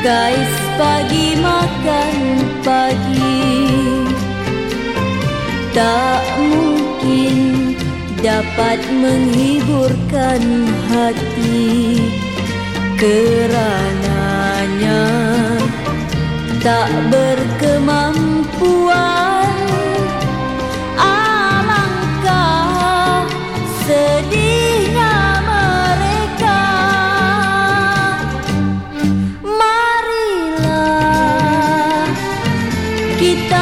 kais pagi makan pagi. Tak mungkin dapat menghiburkan hati. Kerananya tak berkemampuan quita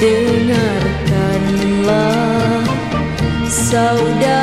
dengarkanlah saudara